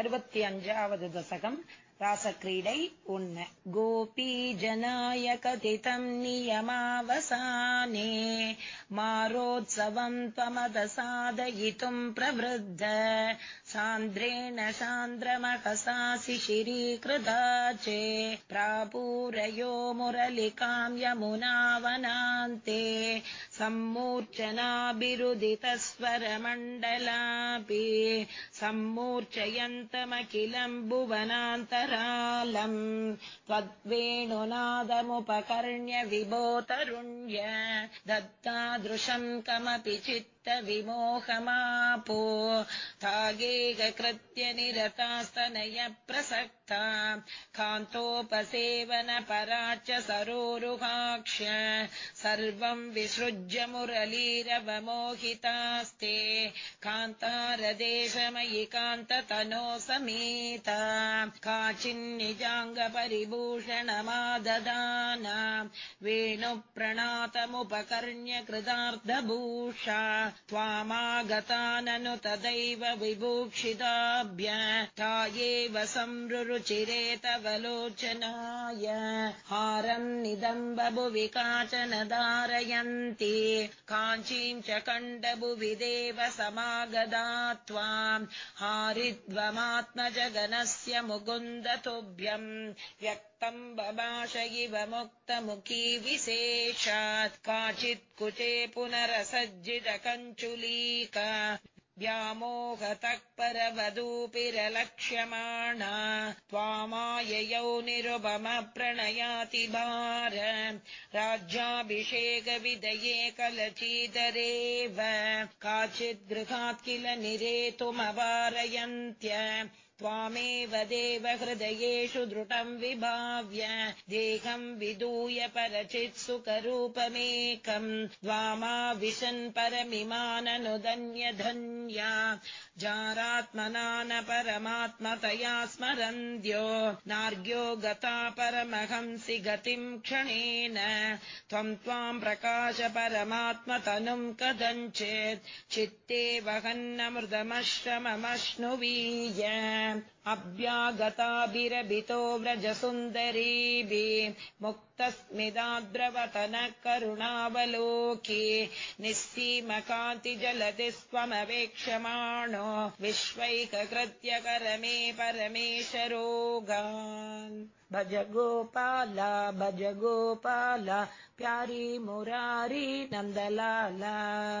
अरवत्यञ्जावद् दशकम् रासक्रीडै उन्न। गोपी जनाय नियमावसाने मारोत्सवम् त्वमदसादयितुम् प्रवृद्ध। सान्द्रेण सान्द्रमकसासि शिरीकृता चे प्रापूरयो मुरलिकाम् यमुनावनान्ते सम्मूर्च्छनाभिरुदितस्वरमण्डलापि सम्मूर्च्छयन्तमखिलम् भुवनान्तरालम् त्वद्वेणुनादमुपकर्ण्य विभोतरुण्य दत्तादृशम् कमपि चित् विमोहमापो तागेककृत्य निरतास्तनय प्रसक्ता कान्तोपसेवन परा च सरोरुहाक्ष सर्वम् विसृज्य मुरलीरवमोहितास्ते कान्तारदेशमयि कान्ततनो समेता काचिन्निजाङ्गपरिभूषणमाददाना। वेणुप्रणातमुपकर्ण्य कृतार्धभूषा त्वामागताननु तदैव विभूषिताभ्य। ता एव संरुचिरे तव लोचनाय हारम् निदम्बभुवि काचन धारयन्ति काञ्चीम् च कण्डभुवि देव समागदा त्वाम् हारिद्वमात्मजगनस्य मुकुन्दतुभ्यम् व्यक्तम् बभाष इव मुक्तमुखी विशेषात् काचित् कुचे पुनरसज्जित कञ्चुलीका व्यामोहतः परवधूपिरलक्ष्यमाणा त्वामाययौ निरुपमप्रणयाति भार राज्याभिषेकविदये कलचीदरेव काचिद्गृहात् किल निरेतुमवारयन्त्य त्वामेव देव हृदयेषु दृढम् विभाव्य देहम् विदूय परचित्सुखरूपमेकम् द्वामा विशन् परमिमाननुदन्यधन्या जारात्मना न परमात्मतया स्मरन्द्यो नार्ग्यो गता परमहंसि गतिम् क्षणेन त्वम् त्वाम् प्रकाश परमात्मतनुम् कथञ्चित् चित्ते वहन्नमृतमश्रममश्नुवीय अभ्यागताभिरभितो व्रजसुन्दरीभिः मुक्तस्मिदाद्रवतनः करुणावलोके निःसीमकान्तिजलति स्वमवेक्षमाणो विश्वैककृत्यकरमे परमेश रोगान् भज गोपाल भज गोपाल प्यारी मुरारी नन्दलाला